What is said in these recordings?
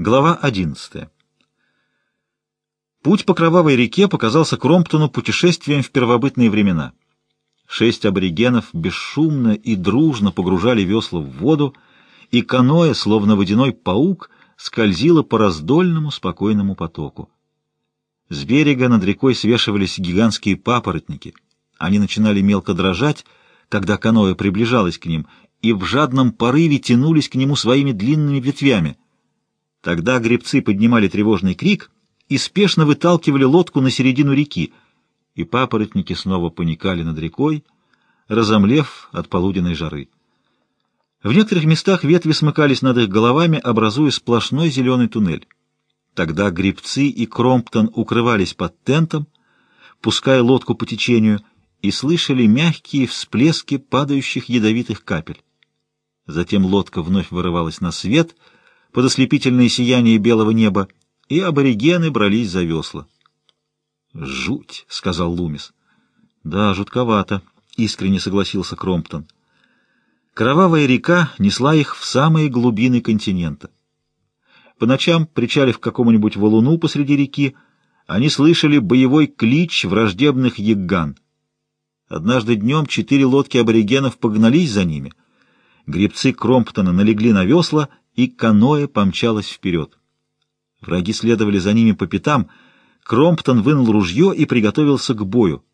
Глава 11. Путь по Кровавой реке показался Кромптону путешествием в первобытные времена. Шесть аборигенов бесшумно и дружно погружали весла в воду, и каноэ, словно водяной паук, скользило по раздольному спокойному потоку. С берега над рекой свешивались гигантские папоротники. Они начинали мелко дрожать, когда каноэ приближалось к ним, и в жадном порыве тянулись к нему своими длинными ветвями — Тогда гребцы поднимали тревожный крик и спешно выталкивали лодку на середину реки, и папоротники снова паникали над рекой, разомлев от полуденной жары. В некоторых местах ветви смыкались над их головами, образуя сплошной зеленый туннель. Тогда гребцы и Кромптон укрывались под тентом, пуская лодку по течению, и слышали мягкие всплески падающих ядовитых капель. Затем лодка вновь вырывалась на свет — под ослепительное сияние белого неба, и аборигены брались за весла. «Жуть!» — сказал Лумис. «Да, жутковато», — искренне согласился Кромптон. Кровавая река несла их в самые глубины континента. По ночам, причалив к какому-нибудь валуну посреди реки, они слышали боевой клич враждебных ягган. Однажды днем четыре лодки аборигенов погнались за ними. Гребцы Кромптона налегли на весла и каноэ помчалось вперед. Враги следовали за ними по пятам, Кромптон вынул ружье и приготовился к бою,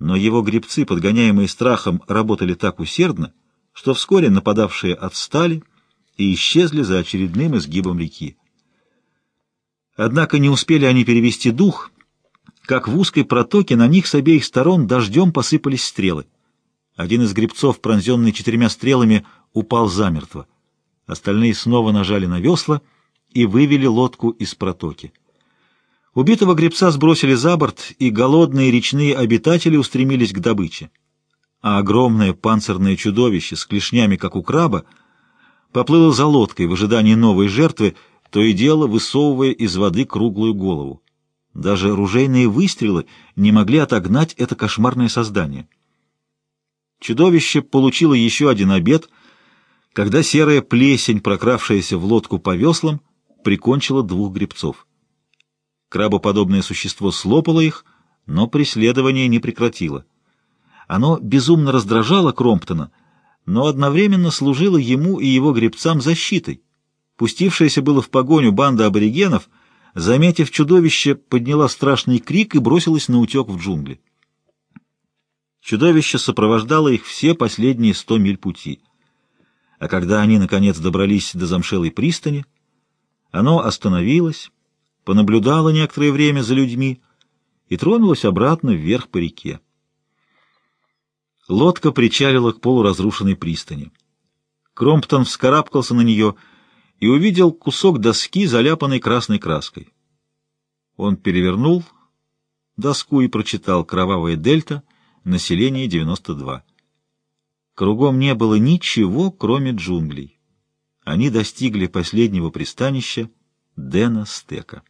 но его гребцы, подгоняемые страхом, работали так усердно, что вскоре нападавшие отстали и исчезли за очередным изгибом реки. Однако не успели они перевести дух, как в узкой протоке на них с обеих сторон дождем посыпались стрелы. Один из гребцов, пронзенный четырьмя стрелами, упал замертво. Остальные снова нажали на весла и вывели лодку из протоки. Убитого гребца сбросили за борт, и голодные речные обитатели устремились к добыче. А огромное панцирное чудовище с клешнями, как у краба, поплыло за лодкой в ожидании новой жертвы, то и дело высовывая из воды круглую голову. Даже ружейные выстрелы не могли отогнать это кошмарное создание. Чудовище получило еще один обед — когда серая плесень, прокравшаяся в лодку по веслам, прикончила двух гребцов. Крабоподобное существо слопало их, но преследование не прекратило. Оно безумно раздражало Кромптона, но одновременно служило ему и его гребцам защитой. Пустившаяся было в погоню банда аборигенов, заметив чудовище, подняла страшный крик и бросилась на утек в джунгли. Чудовище сопровождало их все последние сто миль пути — а когда они, наконец, добрались до замшелой пристани, оно остановилось, понаблюдало некоторое время за людьми и тронулось обратно вверх по реке. Лодка причалила к полуразрушенной пристани. Кромптон вскарабкался на нее и увидел кусок доски, заляпанной красной краской. Он перевернул доску и прочитал «Кровавая дельта», население 92. Кругом не было ничего, кроме джунглей. Они достигли последнего пристанища Дэна Стека.